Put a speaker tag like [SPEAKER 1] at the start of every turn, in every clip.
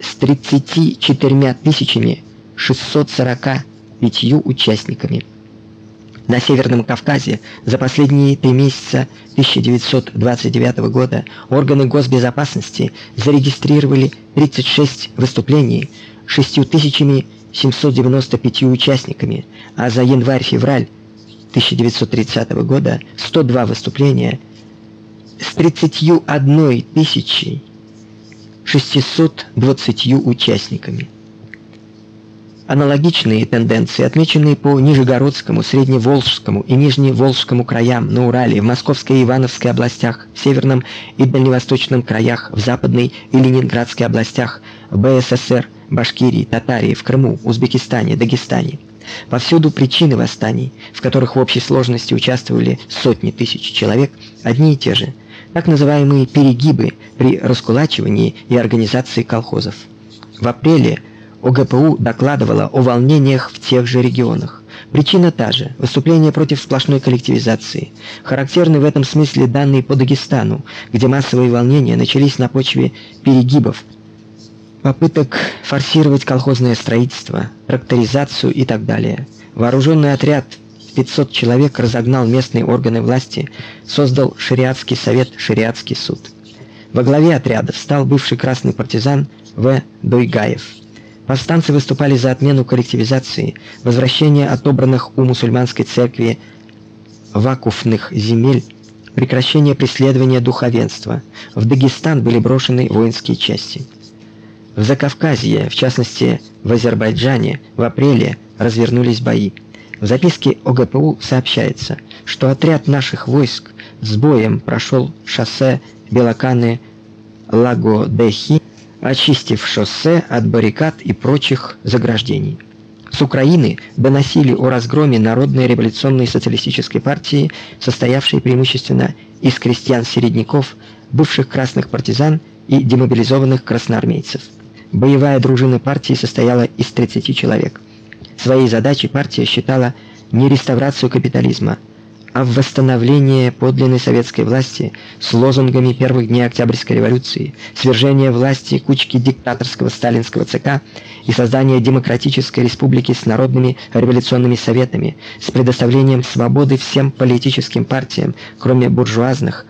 [SPEAKER 1] с 34 тысячами 645 участниками. На Северном Кавказе за последние три месяца 1929 года органы госбезопасности зарегистрировали 36 выступлений 6795 участниками, а за январь-февраль 1930 года 102 выступления с 31 тысячей 620 участниками. Аналогичные тенденции отмечены по Нижегородскому, Средневолжскому и Нижневолжскому краям на Урале, в Московской и Ивановской областях, в Северном и Дальневосточном краях, в Западной и Ленинградской областях, в БССР, Башкирии, Татарии, в Крыму, Узбекистане, Дагестане. Повсюду причины восстаний, в которых в общей сложности участвовали сотни тысяч человек, одни и те же. Так называемые перегибы при раскулачивании и организации колхозов. В апреле ОГПУ докладывала о волнениях в тех же регионах. Причина та же выступление против сплошной коллективизации. Характерны в этом смысле данные по Дагестану, где массовые волнения начались на почве перегибов, попыток форсировать колхозное строительство, тракторизацию и так далее. Вооруженный отряд 500 человек разогнал местные органы власти, создал шариатский совет, шариатский суд. Во главе отряда встал бывший красный партизан В. Дойгаев. Повстанцы выступали за отмену коллективизации, возвращение отобранных у мусульманской церкви вакуфных земель, прекращение преследования духовенства. В Дагестан были брошены воинские части. В Закавказье, в частности, в Азербайджане, в апреле развернулись бои. В записке ОГПУ сообщается, что отряд наших войск с боем прошел шоссе Белоканы-Лагодехи очистив шоссе от баррикад и прочих заграждений. С Украины доносили о разгроме Народной революционной социалистической партии, состоявшей преимущественно из крестьян-середняков, бывших красных партизан и демобилизованных красноармейцев. Боевая дружина партии состояла из 30 человек. Своей задачей партия считала не реставрацию капитализма, а восстановление подлинной советской власти с лозунгами первых дней Октябрьской революции, свержение власти кучки диктаторского сталинского ЦК и создание демократической республики с народными революционными советами, с предоставлением свободы всем политическим партиям, кроме буржуазных,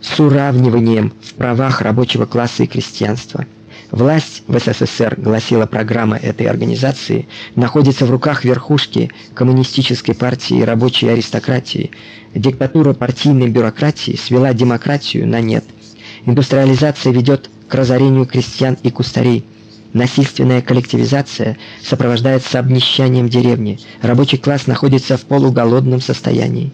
[SPEAKER 1] с уравниванием в правах рабочего класса и крестьянства. Власть в СССР, гласила программа этой организации, находится в руках верхушки коммунистической партии и рабочей аристократии. Диктатура партийной бюрократии свела демократию на нет. Индустриализация ведет к разорению крестьян и кустарей. Насильственная коллективизация сопровождается обнищанием деревни. Рабочий класс находится в полуголодном состоянии.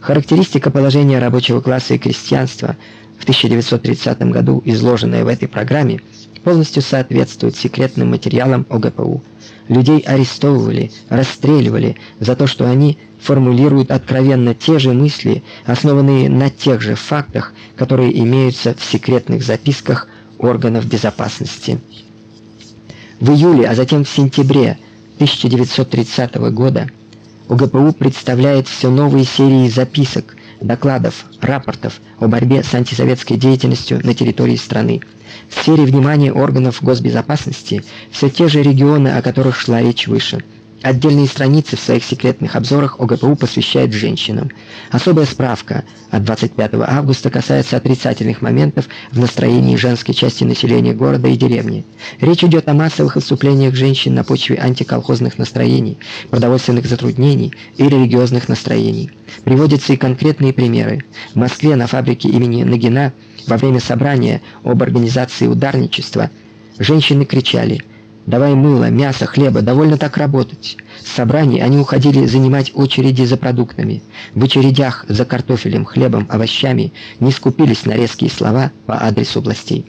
[SPEAKER 1] Характеристика положения рабочего класса и крестьянства в 1930 году, изложенная в этой программе, полностью соответствует секретным материалам ОГПУ. Людей арестовывали, расстреливали за то, что они формулируют откровенно те же мысли, основанные на тех же фактах, которые имеются в секретных записках органов безопасности. В июле, а затем в сентябре 1930 года ОГПУ представляет все новые серии записок, докладов, рапортов о борьбе с антисоветской деятельностью на территории страны. В сфере внимания органов госбезопасности все те же регионы, о которых шла речь выше. Отдельные страницы в своих секретных обзорах ОГПУ посвящает женщинам. Особая справка от 25 августа касается отрицательных моментов в настроении женской части населения города и деревни. Речь идет о массовых отступлениях женщин на почве антиколхозных настроений, продовольственных затруднений и религиозных настроений. Приводятся и конкретные примеры. В Москве на фабрике имени Нагина во время собрания об организации ударничества женщины кричали: "Давай мыло, мясо, хлеба, довольно так работать". С собраний они уходили занимать очереди за продуктами. В очередях за картофелем, хлебом, овощами не скупились на резкие слова по адресу властей.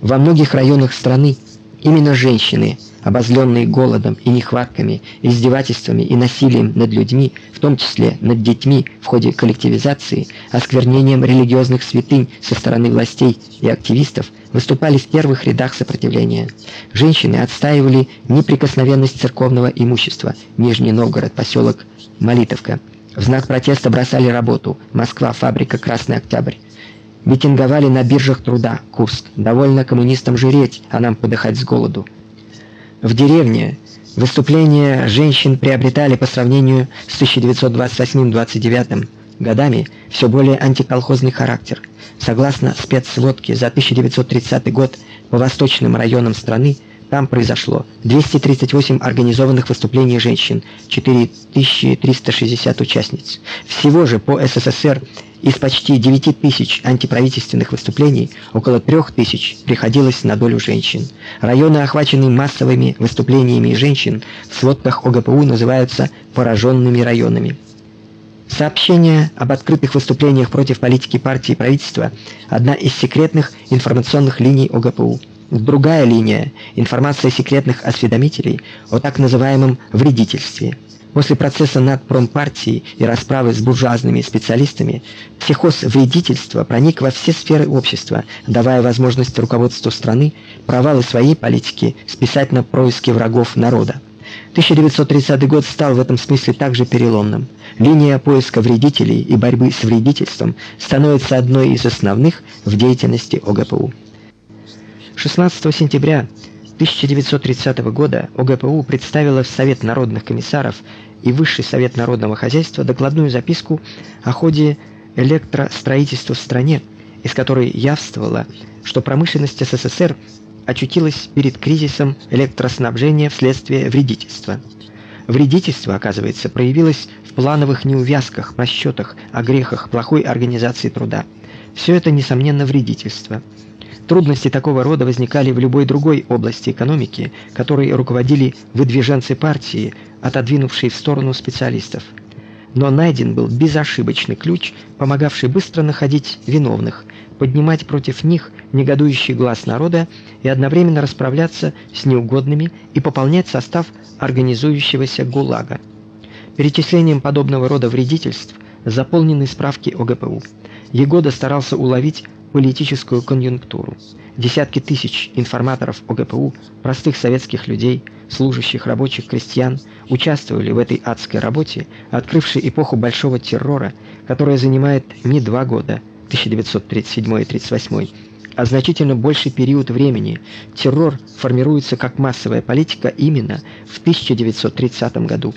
[SPEAKER 1] Во многих районах страны именно женщины обозленные голодом и нехватками, издевательствами и насилием над людьми, в том числе над детьми в ходе коллективизации, осквернением религиозных святынь со стороны властей и активистов, выступали в первых рядах сопротивления. Женщины отстаивали неприкосновенность церковного имущества. Нижний Новгород, поселок Молитовка. В знак протеста бросали работу. Москва, фабрика Красный Октябрь. Митинговали на биржах труда. Курск. Довольно коммунистам жреть, а нам подыхать с голоду. В деревне выступления женщин приобретали по сравнению с 1928-29 годами все более антиколхозный характер. Согласно спецсводке за 1930 год по восточным районам страны там произошло 238 организованных выступлений женщин, 4360 участниц. Всего же по СССР из почти 9 тысяч антиправительственных выступлений около 3 тысяч приходилось на долю женщин. Районы, охваченные массовыми выступлениями женщин, в сводках ОГПУ называются пораженными районами. Сообщение об открытых выступлениях против политики партии и правительства одна из секретных информационных линий ОГПУ. Другая линия информация секретных осведомителей о так называемом вредительстве. После процесса над промпартией и расправы с буржуазными специалистами, психоз вредительства проник во все сферы общества, давая возможность руководству страны провалы своей политики списать на происки врагов народа. 1930 год стал в этом смысле также переломным. Линия поиска вредителей и борьбы с вредительством становится одной из основных в деятельности ОГПУ. 16 сентября 1930 года ОГПУ представила в Совет народных комиссаров и Высший совет народного хозяйства докладную записку о ходе электростроительства в стране, из которой явствовало, что промышленность СССР очутилась перед кризисом электроснабжения вследствие вредительства. Вредительство, оказывается, проявилось в плановых неувязках, просчетах, огрехах, плохой организации труда. Все это несомненно вредительство. Трудности такого рода возникали в любой другой области экономики, которой руководили выдвиженцы партии, отодвинувшие в сторону специалистов. Но найден был безошибочный ключ, помогавший быстро находить виновных, поднимать против них негодующий глаз народа и одновременно расправляться с неугодными и пополнять состав организующегося ГУЛАГа. Перечислением подобного рода вредительств заполнены справки ОГПУ. Егода старался уловить политическую конъюнктуру. Десятки тысяч информаторов ОГПУ, простых советских людей, служащих, рабочих, крестьян участвовали в этой адской работе, открывшей эпоху большого террора, которая занимает не два года, 1937-38, а значительно больший период времени. Террор формируется как массовая политика именно в 1930 году.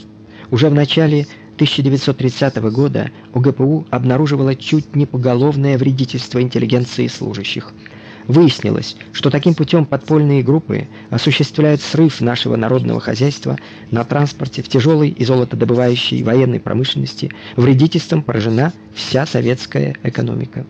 [SPEAKER 1] Уже в начале 1930 года ОГПУ обнаруживала чуть не поголовное вредительство интеллигенции и служащих. Выяснилось, что таким путем подпольные группы осуществляют срыв нашего народного хозяйства на транспорте, в тяжелой и золотодобывающей военной промышленности, вредительством поражена вся советская экономика.